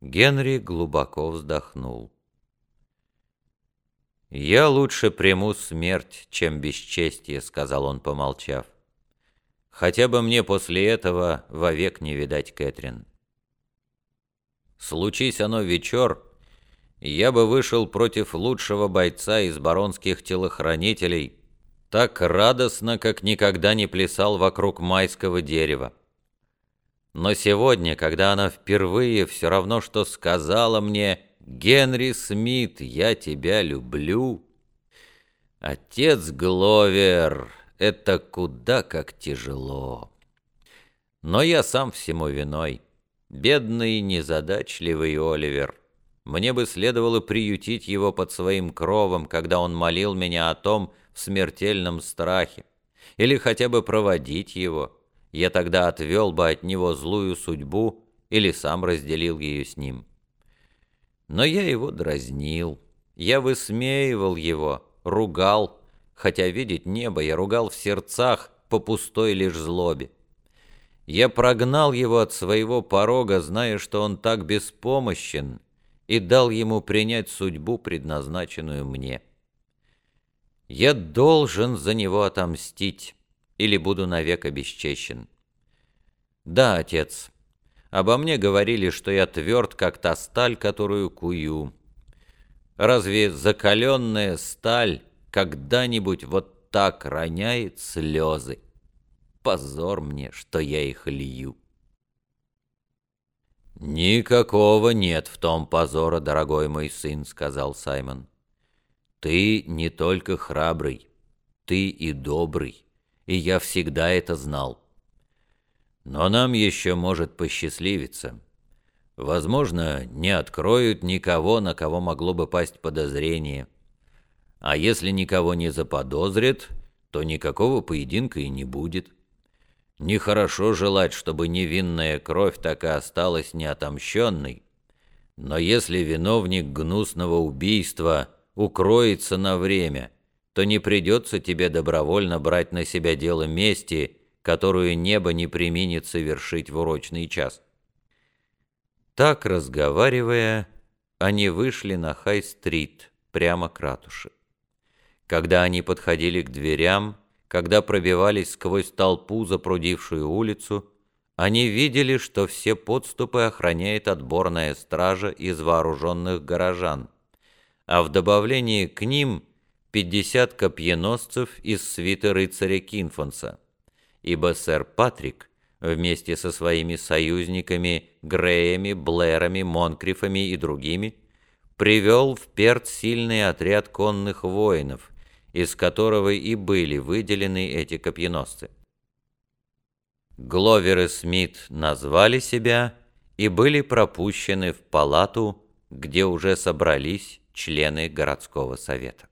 Генри глубоко вздохнул. «Я лучше приму смерть, чем бесчестие», — сказал он, помолчав. «Хотя бы мне после этого вовек не видать Кэтрин. Случись оно вечер, я бы вышел против лучшего бойца из баронских телохранителей, так радостно, как никогда не плясал вокруг майского дерева. Но сегодня, когда она впервые все равно, что сказала мне «Генри Смит, я тебя люблю», «Отец Гловер, это куда как тяжело». Но я сам всему виной. Бедный, незадачливый Оливер. Мне бы следовало приютить его под своим кровом, когда он молил меня о том в смертельном страхе, или хотя бы проводить его я тогда отвел бы от него злую судьбу или сам разделил ее с ним. Но я его дразнил, я высмеивал его, ругал, хотя видеть небо я ругал в сердцах по пустой лишь злобе. Я прогнал его от своего порога, зная, что он так беспомощен, и дал ему принять судьбу, предназначенную мне. Я должен за него отомстить или буду навек обесчещен. Да, отец, обо мне говорили, что я тверд, как та сталь, которую кую. Разве закаленная сталь когда-нибудь вот так роняет слезы? Позор мне, что я их лью. «Никакого нет в том позора, дорогой мой сын», — сказал Саймон. «Ты не только храбрый, ты и добрый и я всегда это знал. Но нам еще может посчастливиться. Возможно, не откроют никого, на кого могло бы пасть подозрение. А если никого не заподозрят, то никакого поединка и не будет. Нехорошо желать, чтобы невинная кровь так и осталась неотомщенной. Но если виновник гнусного убийства укроется на время – то не придется тебе добровольно брать на себя дело мести, которую небо не применит совершить в урочный час. Так, разговаривая, они вышли на Хай-стрит, прямо к ратуше. Когда они подходили к дверям, когда пробивались сквозь толпу, запрудившую улицу, они видели, что все подступы охраняет отборная стража из вооруженных горожан, а в добавлении к ним – 50 копьеносцев из свиты рыцаря Кинфонса, ибо сэр Патрик вместе со своими союзниками Греями, Блэрами, Монкрифами и другими привел в Перт сильный отряд конных воинов, из которого и были выделены эти копьеносцы. Гловер и Смит назвали себя и были пропущены в палату, где уже собрались члены городского совета.